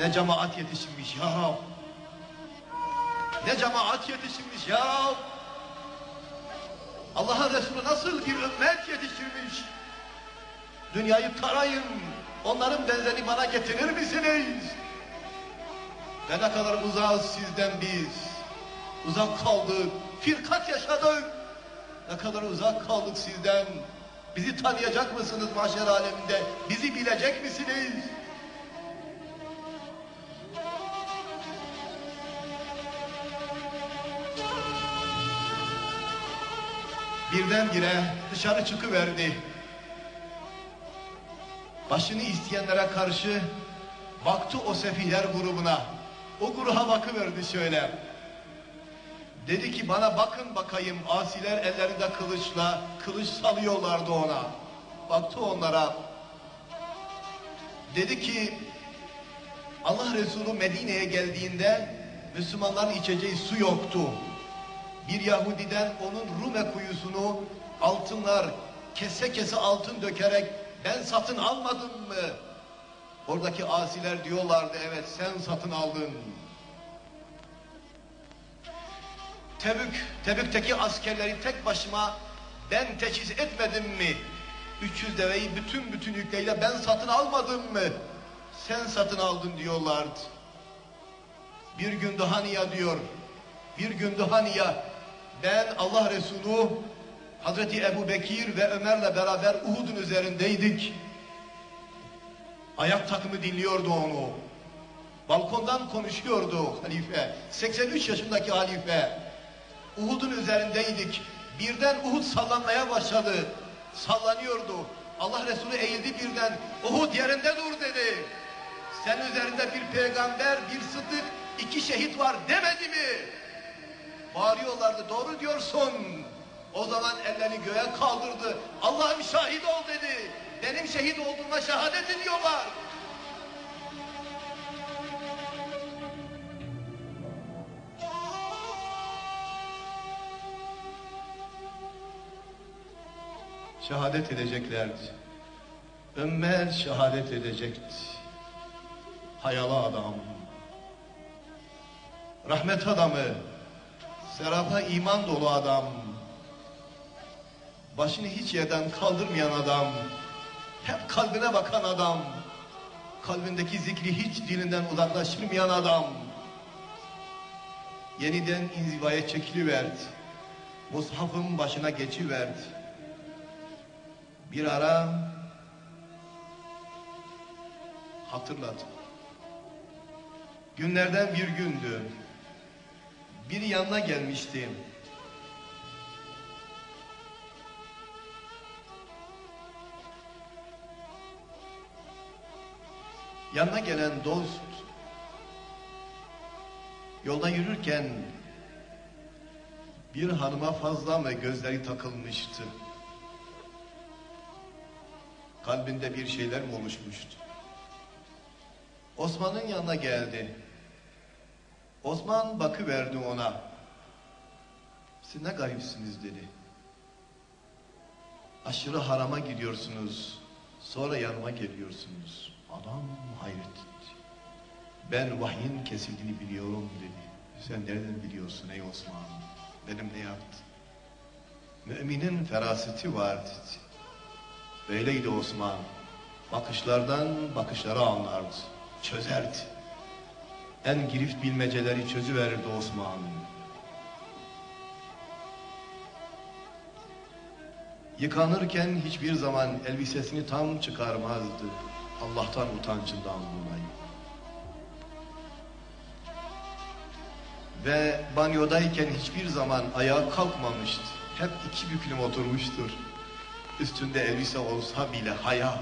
Ne cemaat yetişmiş ya Rab. Ne cemaat yetiştirmiş ya. Allah'ın Resulü nasıl bir ümmet yetiştirmiş? Dünyayı tarayın. Onların benzerini bana getirir misiniz? Ve ne kadar uzağız sizden biz. Uzak kaldık. Firkat yaşadık. Ne kadar uzak kaldık sizden. Bizi tanıyacak mısınız mahşer aleminde? Bizi bilecek misiniz? Birdenbire dışarı çıkıverdi. Başını isteyenlere karşı baktı o sefihler grubuna. O gruba bakıverdi şöyle. Dedi ki bana bakın bakayım asiler ellerinde kılıçla kılıç salıyorlardı ona. Baktı onlara. Dedi ki Allah Resulü Medine'ye geldiğinde Müslümanların içeceği su yoktu. Bir Yahudiden onun Rume kuyusunu altınlar kese kese altın dökerek ben satın almadım mı? Oradaki asiler diyorlardı evet sen satın aldın. Tebük, Tebük'teki askerleri tek başıma ben teçhiz etmedim mi? 300 deveyi bütün bütün yükleyle ben satın almadım mı? Sen satın aldın diyorlardı. Bir gün daha niye diyor. Bir gün daha niye ben Allah Resulü Hazreti Ebu Bekir ve Ömer'le beraber Uhud'un üzerindeydik. Ayak takımı dinliyordu onu. Balkondan konuşuyordu halife. 83 yaşındaki halife. Uhud'un üzerindeydik. Birden Uhud sallanmaya başladı. Sallanıyordu. Allah Resulü eğildi birden. Uhud yerinde dur dedi. Sen üzerinde bir peygamber, bir sıddık, iki şehit var demedi mi? Bağırıyorlardı. Doğru diyorsun. O zaman ellerini göğe kaldırdı. Allah'ım şahit ol dedi. Benim şehit olduğuma şehadet ediyorlar. Şehadet edeceklerdi. Ömer şehadet edecekti. Hayalı adam. Rahmet adamı. Serapa iman dolu adam. Başını hiç yerden kaldırmayan adam. Hep kalbine bakan adam. Kalbindeki zikri hiç dilinden uzaklaştırmayan adam. Yeniden inzivaya çekiliverdi. Mushafın başına geçiverdi. Bir ara hatırladı. Günlerden bir gündü. Biri yanına gelmişti. Yanına gelen dost yolda yürürken bir hanıma fazla mı gözleri takılmıştı. Kalbinde bir şeyler mi oluşmuştu? Osman'ın yanına geldi. Osman bakıverdi ona. Siz ne garipsiniz dedi. Aşırı harama gidiyorsunuz. Sonra yanıma geliyorsunuz. Adam hayret etti. Ben vahyin kesildiğini biliyorum dedi. Sen nereden biliyorsun ey Osman? Benim ne yaptı? Müminin feraseti var dedi. Öyleydi Osman. Bakışlardan bakışları anlardı. Çözerdi. En girift bilmeceleri çözüverirdi Osman. Yıkanırken hiçbir zaman elbisesini tam çıkarmazdı. Allah'tan utancından dolayı. Ve banyodayken hiçbir zaman ayağa kalkmamıştı. Hep iki büklüm oturmuştur. Üstünde elbise olsa bile haya.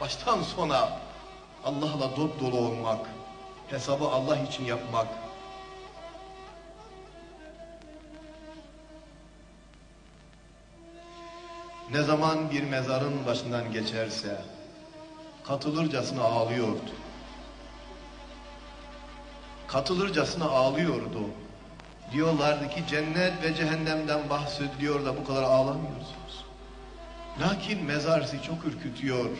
Baştan sona Allah'la dop dolu olmak. Hesabı Allah için yapmak. Ne zaman bir mezarın başından geçerse katılırcasına ağlıyordu. Katılırcasına ağlıyordu. Diyorlardı ki cennet ve cehennemden bahsediyor da bu kadar ağlamıyorsunuz. Lakin mezar sizi çok ürkütüyor.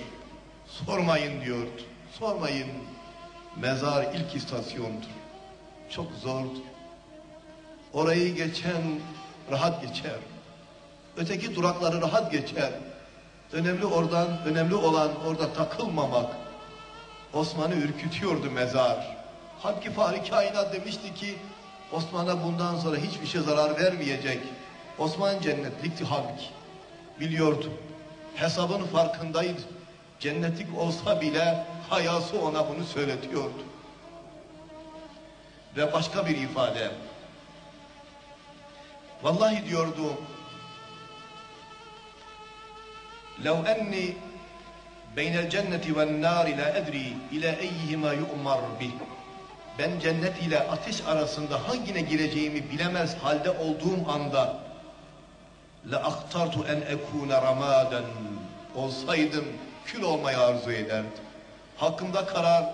Sormayın diyordu. Sormayın. Mezar ilk istasyondur. Çok zordur. Orayı geçen rahat geçer. Öteki durakları rahat geçer. Önemli oradan, önemli olan orada takılmamak. Osman'ı ürkütüyordu mezar. Halbuki Fahri Kainat demişti ki Osman'a bundan sonra hiçbir şey zarar vermeyecek. Osman cennetlikti halbuki. Biliyordu. Hesabın farkındaydı. Cennetlik olsa bile hayası ona bunu söyletiyordu. Ve başka bir ifade. Vallahi diyordu لو أني بين الجنة والنار لا أدري إلى أيهما يؤمر به ben cennet ile ateş arasında hangine gireceğimi bilemez halde olduğum anda la aktartu en ekune ramaden olsaydım kül olmayı arzu ederdim. Hakkımda karar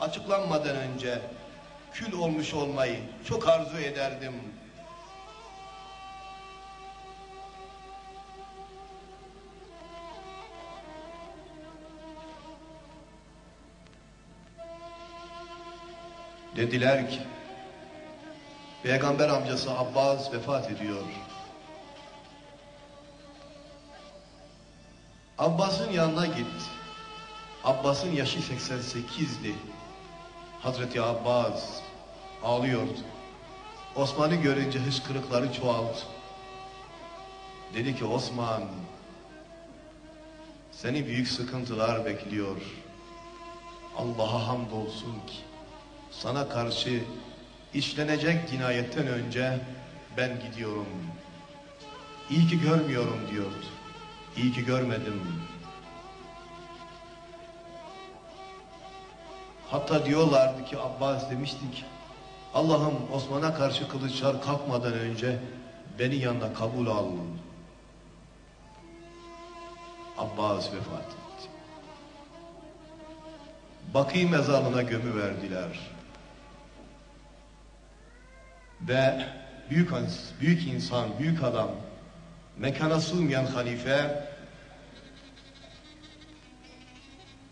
açıklanmadan önce kül olmuş olmayı çok arzu ederdim. Dediler ki Peygamber amcası Abbas vefat ediyor. Abbas'ın yanına git. Abbas'ın yaşı 88'di. Hazreti Abbas ağlıyordu. Osman'ı görünce hıçkırıkları çoğaldı. Dedi ki Osman seni büyük sıkıntılar bekliyor. Allah'a hamdolsun ki sana karşı işlenecek cinayetten önce ben gidiyorum. İyi ki görmüyorum diyordu. İyi ki görmedim. Hatta diyorlardı ki Abbas demişti ki Allah'ım Osman'a karşı kılıçlar kalkmadan önce beni yanına kabul al. Abbas vefat etti. Bakı mezarlığına gömü verdiler. Ve büyük, büyük insan, büyük adam, mekana sığmayan halife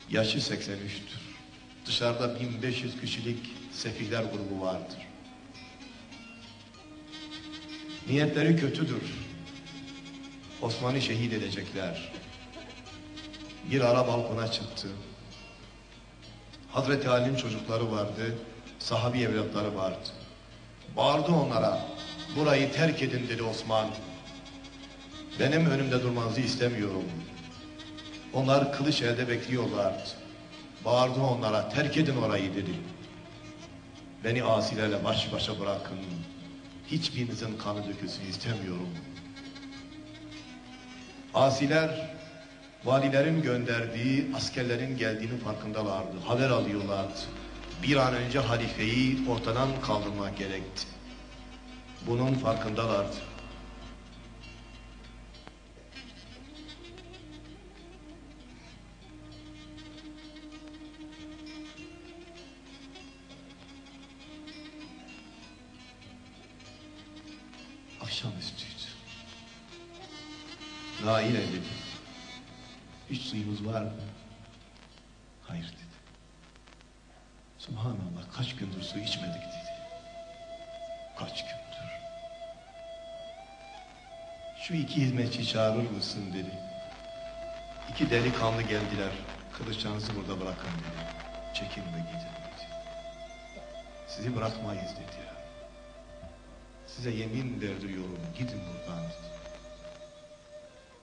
yaşı 83'tür. Dışarıda 1500 kişilik sefihler grubu vardır. Niyetleri kötüdür. Osman'ı şehit edecekler. Bir ara balkona çıktı. Hazreti Ali'nin çocukları vardı. Sahabi evlatları vardı. Bağırdı onlara. Burayı terk edin dedi Osman. Benim önümde durmanızı istemiyorum. Onlar kılıç elde bekliyorlardı. Bağırdı onlara terk edin orayı dedi. Beni asilerle baş başa bırakın. Hiçbirinizin kanı dökülsün istemiyorum. Asiler valilerin gönderdiği askerlerin geldiğinin farkındalardı. Haber alıyorlardı. Bir an önce halifeyi ortadan kaldırmak gerekti. Bunun farkındalardı. Akşamüstüydü. Nail dedi. Hiç suyumuz var mı? İki hizmetçi çağırır mısın dedi. İki delikanlı geldiler. Kılıçlarınızı burada bırakın dedi. Çekin ve gidin dedi. Sizi bırakmayız dedi. Size yemin verdiriyorum gidin buradan dedi.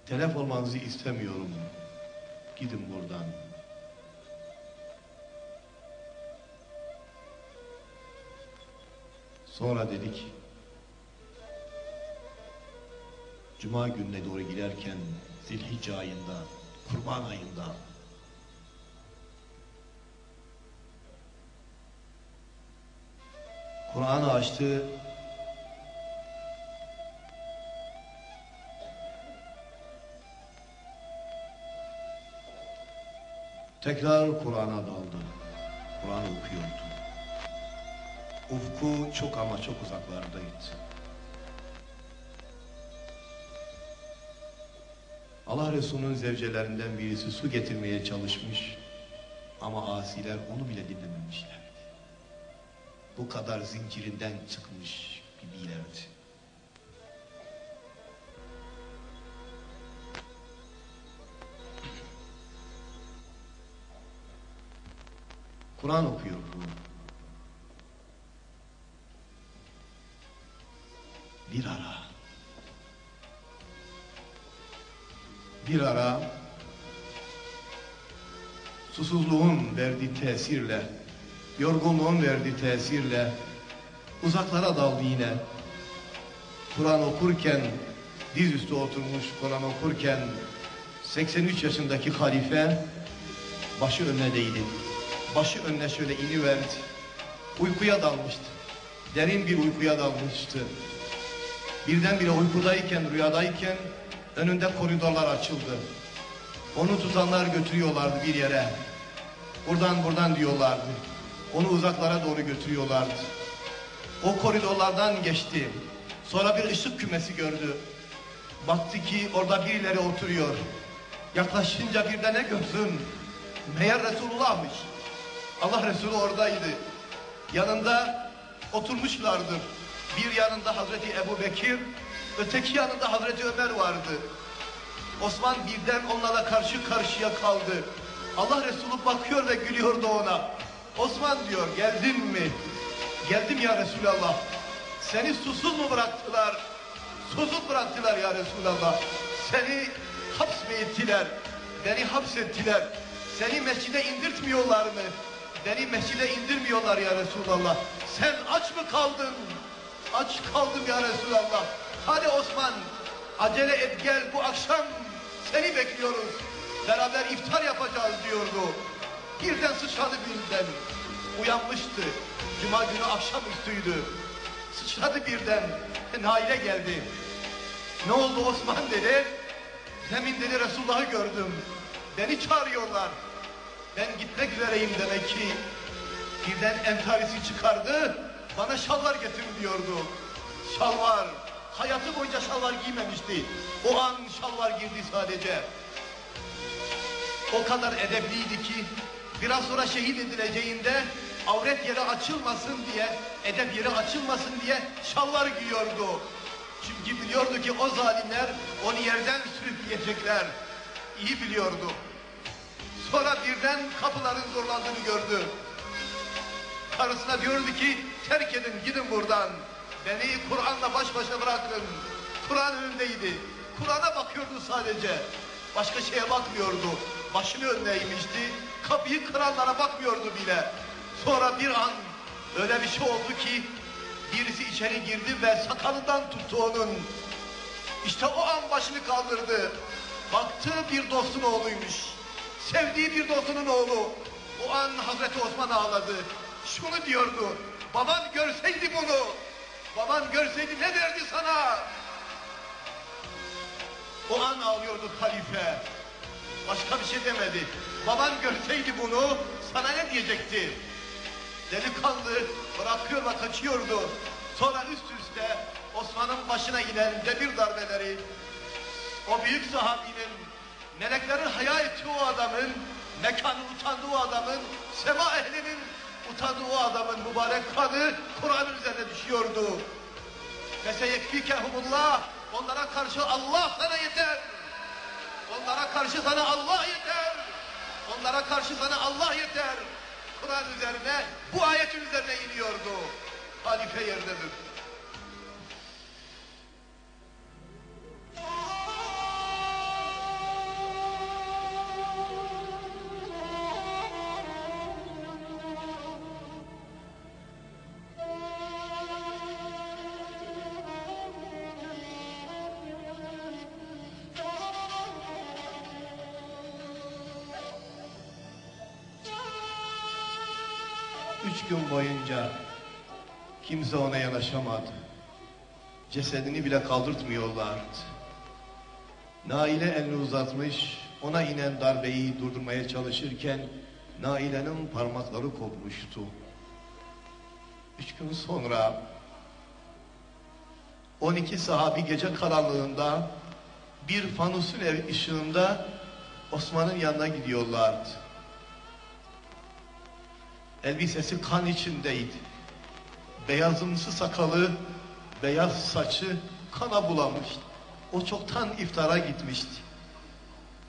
Telef olmanızı istemiyorum. Gidin buradan. Sonra dedik Cuma gününe doğru giderken Zilhicce ayında, Kurban ayında Kur'an'ı açtı Tekrar Kur'an'a daldı. Kur'an okuyordu. Ufku çok ama çok uzaklardaydı. Allah Resulü'nün zevcelerinden birisi su getirmeye çalışmış ama asiler onu bile dinlememişlerdi. Bu kadar zincirinden çıkmış, bilerdi. Kur'an okuyor bu. Bir ara. Bir ara susuzluğun verdiği tesirle, yorgunluğun verdiği tesirle uzaklara daldı yine. Kur'an okurken, dizüstü oturmuş Kur'an okurken 83 yaşındaki halife başı önüne değdi. Başı önüne şöyle iniverdi. Uykuya dalmıştı. Derin bir uykuya dalmıştı. Birdenbire uykudayken, rüyadayken önünde koridorlar açıldı. Onu tutanlar götürüyorlardı bir yere. Buradan buradan diyorlardı. Onu uzaklara doğru götürüyorlardı. O koridorlardan geçti. Sonra bir ışık kümesi gördü. Baktı ki orada birileri oturuyor. Yaklaşınca bir de ne görsün? Meğer Resulullah'mış. Allah Resulü oradaydı. Yanında oturmuşlardır. Bir yanında Hazreti Ebu Bekir, öteki yanında Hazreti Ömer vardı. Osman birden onlarla karşı karşıya kaldı. Allah Resulü bakıyor ve gülüyordu ona. Osman diyor geldin mi? Geldim ya Resulallah. Seni susuz mu bıraktılar? Susuz bıraktılar ya Resulallah. Seni haps mı ettiler? Beni hapsettiler. Seni mescide indirtmiyorlar mı? Beni mescide indirmiyorlar ya Resulallah. Sen aç mı kaldın? Aç kaldım ya Resulallah. Hadi Osman acele et gel bu akşam seni bekliyoruz. Beraber iftar yapacağız diyordu. Birden sıçradı birden. Uyanmıştı. Cuma günü akşamüstüydü. Sıçradı birden. Naile geldi. Ne oldu Osman dedi. Demin dedi Resulullah'ı gördüm. Beni çağırıyorlar. Ben gitmek üzereyim demek ki. Birden entarisi çıkardı. Bana şalvar getir diyordu. Şalvar. Hayatı boyunca şalvar giymemişti. O an şalvar girdi sadece. O kadar edepliydi ki biraz sonra şehit edileceğinde avret yeri açılmasın diye, edep yeri açılmasın diye şalvar giyiyordu. Çünkü biliyordu ki o zalimler onu yerden sürükleyecekler. İyi biliyordu. Sonra birden kapıların zorlandığını gördü. Karısına diyordu ki terk edin gidin buradan. Beni Kur'an'la baş başa bırakın. Kur'an önündeydi. Kur'an'a bakıyordu sadece. Başka şeye bakmıyordu. Başını önüne eğmişti. Kapıyı kıranlara bakmıyordu bile. Sonra bir an öyle bir şey oldu ki birisi içeri girdi ve sakalından tuttu onun. İşte o an başını kaldırdı. Baktı bir dostun oğluymuş. Sevdiği bir dostunun oğlu. O an Hazreti Osman ağladı. Şunu diyordu. Baban görseydi bunu. Baban görseydi ne derdi sana? O an ağlıyordu halife. Başka bir şey demedi. Baban görseydi bunu sana ne diyecekti? Delikanlı bırakıyor ve kaçıyordu. Sonra üst üste Osman'ın başına inen demir darbeleri, o büyük sahabinin, meleklerin haya ettiği o adamın, mekanı utandığı o adamın, sema ehlinin utandığı o adamın mübarek kanı Kur'an'ın üzerine düşüyordu. Feseyekfikehumullah, onlara karşı Allah sana yeter. Onlara karşı sana Allah yeter. Onlara karşı sana Allah yeter. Kur'an üzerine, bu ayetin üzerine iniyordu. Halife yerdedir. Gün boyunca kimse ona yanaşamadı. Cesedini bile kaldırtmıyorlardı. Naile elini uzatmış, ona inen darbeyi durdurmaya çalışırken Naile'nin parmakları kopmuştu. Üç gün sonra 12 sahabi gece karanlığında bir fanusun ev ışığında Osman'ın yanına gidiyorlardı. Elbisesi kan içindeydi. Beyazımsı sakalı beyaz saçı kana bulamıştı. O çoktan iftara gitmişti.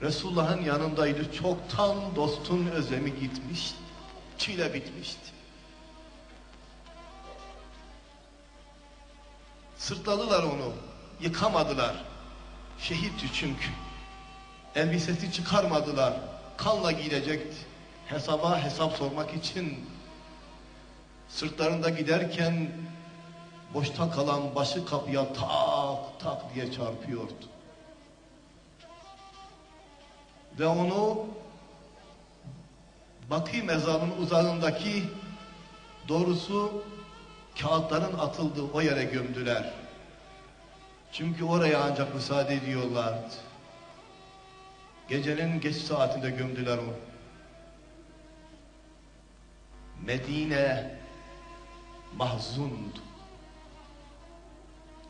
Resulullah'ın yanındaydı. Çoktan dostun özlemi gitmişti. Çile bitmişti. Sırtladılar onu. Yıkamadılar. Şehitti çünkü. Elbisesi çıkarmadılar. Kanla gidecekti. Hesaba hesap sormak için sırtlarında giderken boşta kalan başı kapıya tak tak diye çarpıyordu. Ve onu Bakı mezarının uzağındaki doğrusu kağıtların atıldığı o yere gömdüler. Çünkü oraya ancak müsaade ediyorlardı. Gecenin geç saatinde gömdüler onu. Medine mahzundu.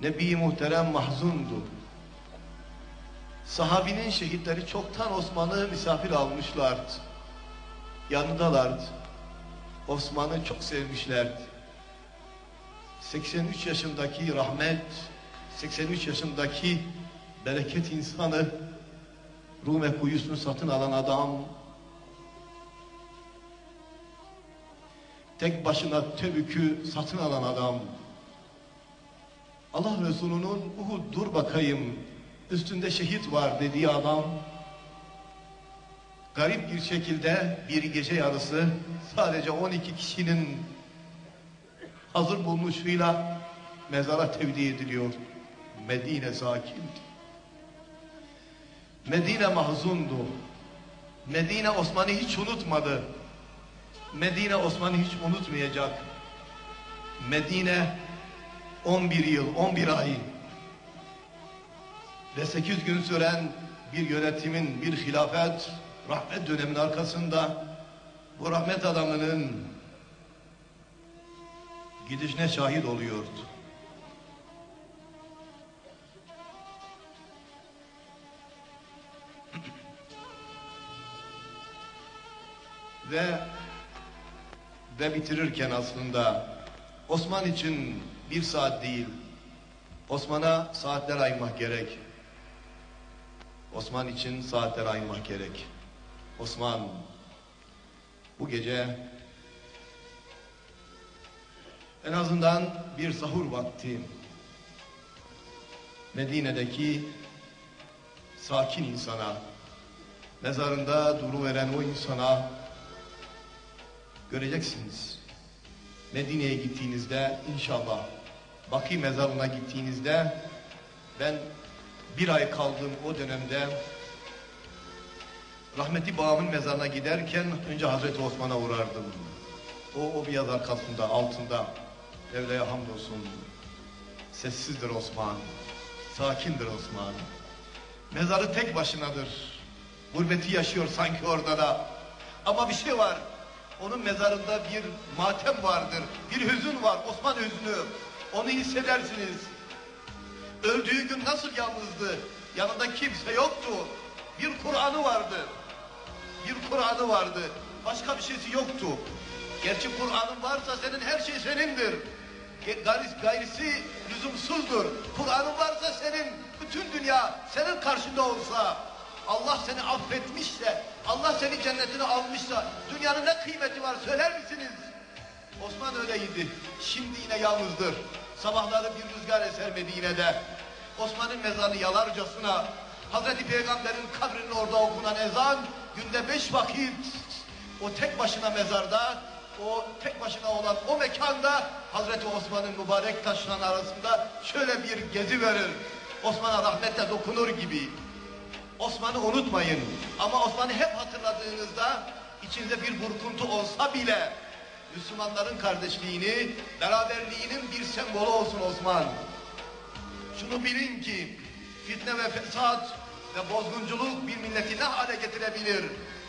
Nebi muhterem mahzundu. Sahabinin şehitleri çoktan Osman'ı misafir almışlardı. Yanındalardı. Osman'ı çok sevmişlerdi. 83 yaşındaki rahmet, 83 yaşındaki bereket insanı, Rume kuyusunu satın alan adam, tek başına Tebük'ü satın alan adam, Allah Resulü'nün Uhud dur bakayım üstünde şehit var dediği adam, garip bir şekilde bir gece yarısı sadece 12 kişinin hazır bulmuşuyla mezara tevdi ediliyor. Medine sakindi. Medine mahzundu. Medine Osman'ı hiç unutmadı. Medine Osman'ı hiç unutmayacak. Medine 11 yıl, 11 ay ve 8 gün süren bir yönetimin, bir hilafet, rahmet döneminin arkasında bu rahmet adamının gidişine şahit oluyordu. ve ve bitirirken aslında Osman için bir saat değil Osman'a saatler ayırmak gerek. Osman için saatler ayırmak gerek. Osman bu gece en azından bir sahur vakti Medine'deki sakin insana mezarında duruveren o insana göreceksiniz. Medine'ye gittiğinizde inşallah Bakı mezarına gittiğinizde ben bir ay kaldığım o dönemde rahmetli babamın mezarına giderken önce Hazreti Osman'a uğrardım. O, o bir yaz arkasında, altında. Mevla'ya hamdolsun. Sessizdir Osman. Sakindir Osman. Mezarı tek başınadır. Gurbeti yaşıyor sanki orada da. Ama bir şey var. Onun mezarında bir matem vardır. Bir hüzün var. Osman hüznü. Onu hissedersiniz. Öldüğü gün nasıl yalnızdı? Yanında kimse yoktu. Bir Kur'an'ı vardı. Bir Kur'an'ı vardı. Başka bir şeysi yoktu. Gerçi Kur'an'ın varsa senin her şey senindir. Garis, gayrisi lüzumsuzdur. Kur'an'ın varsa senin bütün dünya senin karşında olsa Allah seni affetmişse, Allah seni cennetine almışsa dünyanın ne kıymeti var söyler misiniz? Osman öyleydi. Şimdi yine yalnızdır. Sabahları bir rüzgar eser Medine'de. Osman'ın mezarını yalarcasına Hazreti Peygamber'in kabrinin orada okunan ezan günde beş vakit o tek başına mezarda o tek başına olan o mekanda Hazreti Osman'ın mübarek taşların arasında şöyle bir gezi verir. Osman'a rahmetle dokunur gibi. Osman'ı unutmayın. Ama Osman'ı hep hatırladığınızda içinde bir burkuntu olsa bile Müslümanların kardeşliğini, beraberliğinin bir sembolü olsun Osman. Şunu bilin ki fitne ve fesat ve bozgunculuk bir milleti ne hale getirebilir?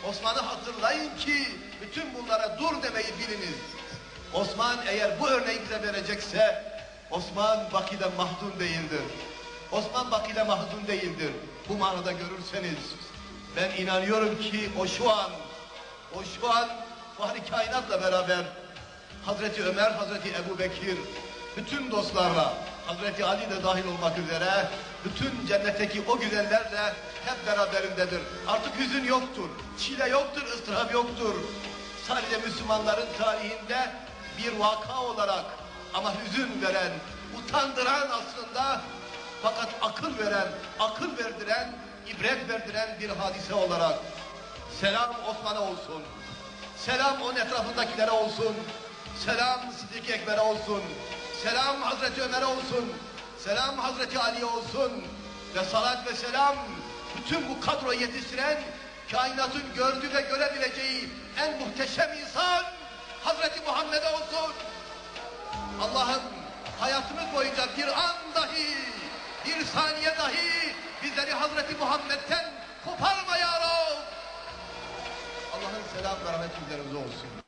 Osman'ı hatırlayın ki bütün bunlara dur demeyi biliniz. Osman eğer bu örneği bize verecekse Osman Bakı'da mahdun değildir. Osman Bakı'da mahdun değildir. Bu manada görürseniz ben inanıyorum ki o şu an o şu an Fahri Kainat'la beraber Hazreti Ömer, Hazreti Ebu Bekir bütün dostlarla Hazreti Ali de dahil olmak üzere bütün cennetteki o güzellerle hep beraberindedir. Artık hüzün yoktur, çile yoktur, ıstırap yoktur. Sadece Müslümanların tarihinde bir vaka olarak ama hüzün veren, utandıran aslında fakat akıl veren, akıl verdiren, ibret verdiren bir hadise olarak selam Osman'a olsun. Selam onun etrafındakilere olsun. Selam Sıddık Ekber'e olsun. Selam Hazreti Ömer'e olsun. Selam Hazreti Ali'ye olsun. Ve salat ve selam bütün bu kadroyu yetiştiren kainatın gördüğü ve görebileceği en muhteşem insan Hazreti Muhammed'e olsun. Allah'ım hayatımız boyunca bir an dahi, bir saniye dahi bizleri Hazreti Muhammed'den koparma ya Rab. Allah'ın selam ve rahmeti üzerimize olsun.